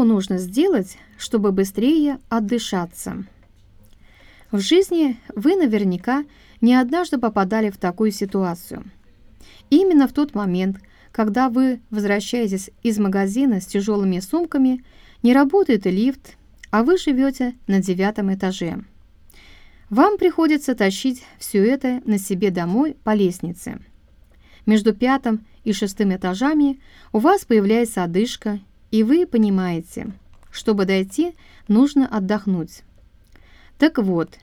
что нужно сделать, чтобы быстрее отдышаться. В жизни вы наверняка не однажды попадали в такую ситуацию. Именно в тот момент, когда вы возвращаетесь из магазина с тяжелыми сумками, не работает лифт, а вы живете на девятом этаже. Вам приходится тащить все это на себе домой по лестнице. Между пятым и шестым этажами у вас появляется одышка, и вы понимаете, чтобы дойти, нужно отдохнуть. Так вот,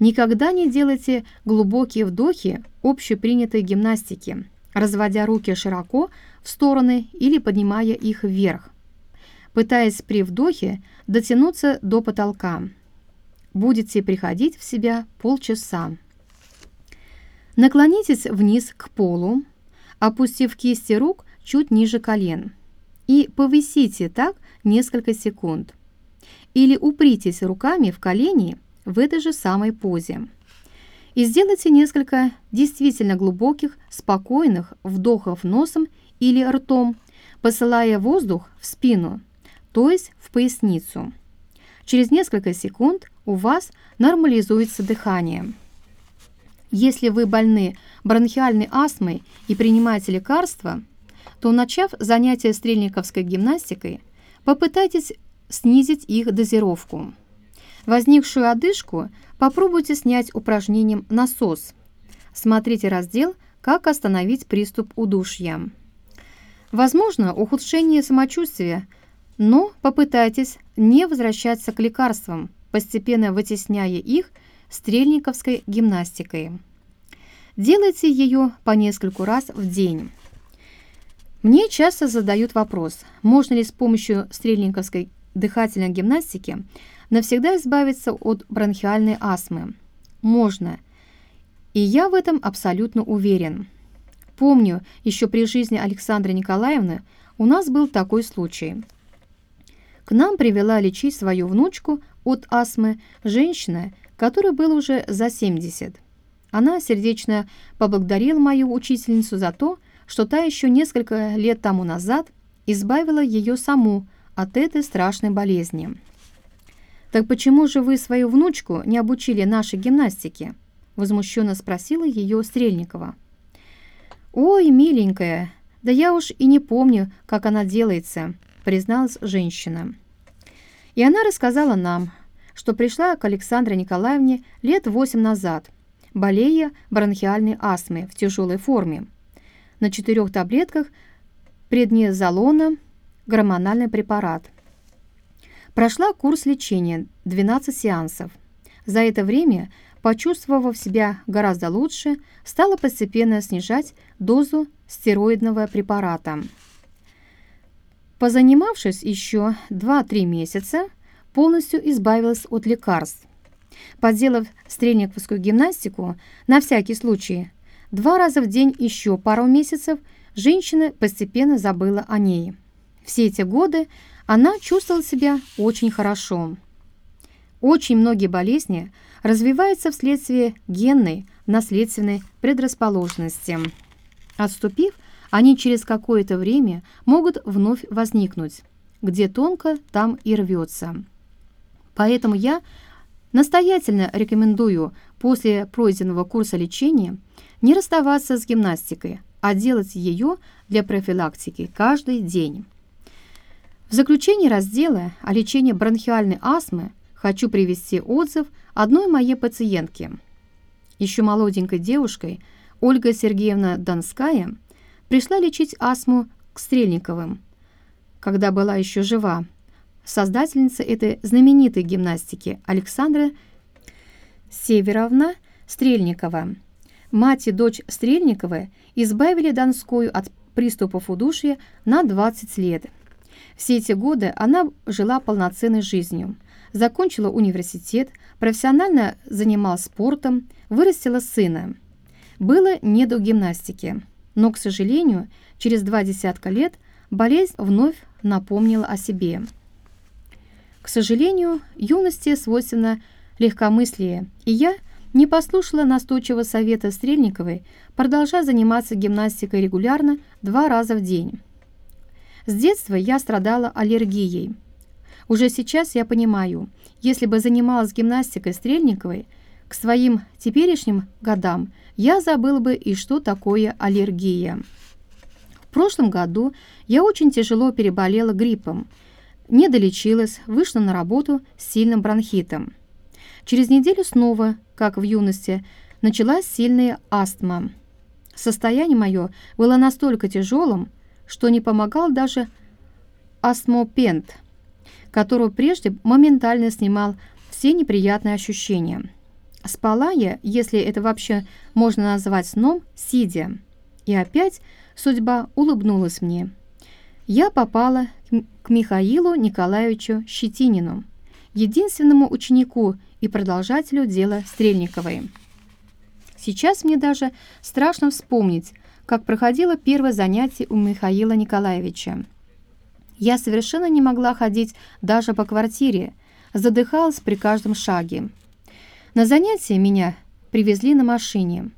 никогда не делайте глубокие вдохи общепринятой гимнастики, разводя руки широко в стороны или поднимая их вверх, пытаясь при вдохе дотянуться до потолка. Будете приходить в себя полчаса. Наклонитесь вниз к полу, опустив кисти рук чуть ниже колен, и повисите так несколько секунд. Или упритесь руками в колени в этой же самой позе. И сделайте несколько действительно глубоких, спокойных вдохов носом или ртом, посылая воздух в спину, то есть в поясницу. Через несколько секунд у вас нормализуется дыхание. Если вы больны бронхиальной астмой и принимаете лекарства, то, начав занятия стрельниковской гимнастикой, попытайтесь снизить их дозировку. Возникшую одышку попробуйте снять упражнением «Насос». Смотрите раздел «Как остановить приступ удушья». Возможно, ухудшение самочувствия, но попытайтесь не возвращаться к лекарствам, постепенно вытесняя их стрельниковской гимнастикой. Делайте ее по нескольку раз в день. Мне часто задают вопрос, можно ли с помощью стрельниковской дыхательной гимнастики навсегда избавиться от бронхиальной астмы. Можно. И я в этом абсолютно уверен. Помню, еще при жизни Александры Николаевны у нас был такой случай. К нам привела лечить свою внучку от астмы женщина, которой было уже за 70. Она сердечно поблагодарила мою учительницу за то, что та еще несколько лет тому назад избавила ее саму от этой страшной болезни. «Так почему же вы свою внучку не обучили нашей гимнастике?» возмущенно спросила ее Стрельникова. «Ой, миленькая, да я уж и не помню, как она делается», призналась женщина. И она рассказала нам, что пришла к Александре Николаевне лет восемь назад, болея бронхиальной астмой в тяжелой форме. На четырех таблетках преднизолона гормональный препарат. Прошла курс лечения, 12 сеансов. За это время, почувствовав себя гораздо лучше, стала постепенно снижать дозу стероидного препарата. Позанимавшись еще 2-3 месяца, полностью избавилась от лекарств. Поделав стрельниковскую гимнастику, на всякий случай, два раза в день еще пару месяцев, женщина постепенно забыла о ней. Все эти годы она чувствовала себя очень хорошо. Очень многие болезни развиваются вследствие генной наследственной предрасположенности. Отступив, они через какое-то время могут вновь возникнуть. Где тонко, там и рвется. Поэтому я настоятельно рекомендую после пройденного курса лечения не расставаться с гимнастикой, а делать ее для профилактики каждый день. В заключение раздела о лечении бронхиальной астмы хочу привести отзыв одной моей пациентки. Еще молоденькой девушкой Ольга Сергеевна Донская – пришла лечить астму к Стрельниковым, когда была еще жива. Создательница этой знаменитой гимнастики Александра Северовна Стрельникова. Мать и дочь Стрельниковы избавили Донскую от приступов удушья на 20 лет. Все эти годы она жила полноценной жизнью. Закончила университет, профессионально занималась спортом, вырастила сына. Было не до гимнастики. Но, к сожалению, через два десятка лет болезнь вновь напомнила о себе. К сожалению, юности свойственно легкомыслие, и я не послушала настойчивого совета Стрельниковой, продолжая заниматься гимнастикой регулярно два раза в день. С детства я страдала аллергией. Уже сейчас я понимаю, если бы занималась гимнастикой Стрельниковой, к своим теперешним годам я забыл бы и что такое аллергия. В прошлом году я очень тяжело переболела гриппом, не долечилась, вышла на работу с сильным бронхитом. Через неделю снова, как в юности, началась сильная астма. Состояние мое было настолько тяжелым, что не помогал даже астмопент, который прежде моментально снимал все неприятные ощущения. Спала я, если это вообще можно назвать сном, сидя. И опять судьба улыбнулась мне. Я попала к Михаилу Николаевичу Щетинину, единственному ученику и продолжателю дела Стрельниковой. Сейчас мне даже страшно вспомнить, как проходило первое занятие у Михаила Николаевича. Я совершенно не могла ходить даже по квартире, задыхалась при каждом шаге. На занятия меня привезли на машине.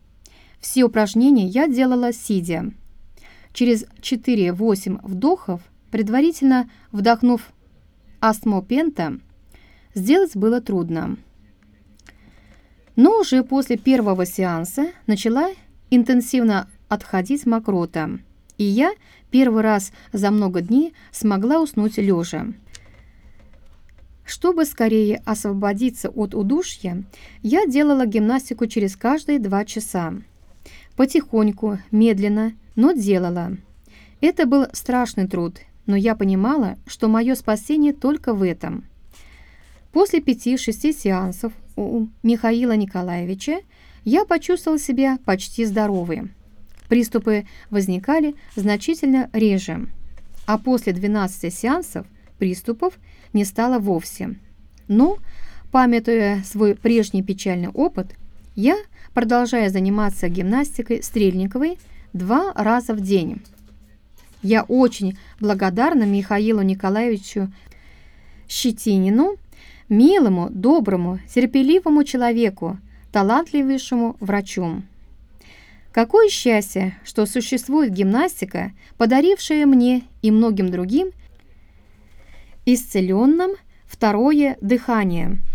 Все упражнения я делала сидя. Через 4-8 вдохов, предварительно вдохнув астмопента, сделать было трудно. Но уже после первого сеанса начала интенсивно отходить мокрота, и я первый раз за много дней смогла уснуть лежа. Чтобы скорее освободиться от удушья, я делала гимнастику через каждые два часа. Потихоньку, медленно, но делала. Это был страшный труд, но я понимала, что мое спасение только в этом. После пяти-шести сеансов у Михаила Николаевича я почувствовала себя почти здоровой. Приступы возникали значительно реже, а после 12 сеансов приступов не стало вовсе. Но, памятуя свой прежний печальный опыт, я, продолжая заниматься гимнастикой Стрельниковой, два раза в день. Я очень благодарна Михаилу Николаевичу Щетинину милому, доброму, терпеливому человеку, талантливейшему врачу. Какое счастье, что существует гимнастика, подарившая мне и многим другим исцеленным второе дыхание –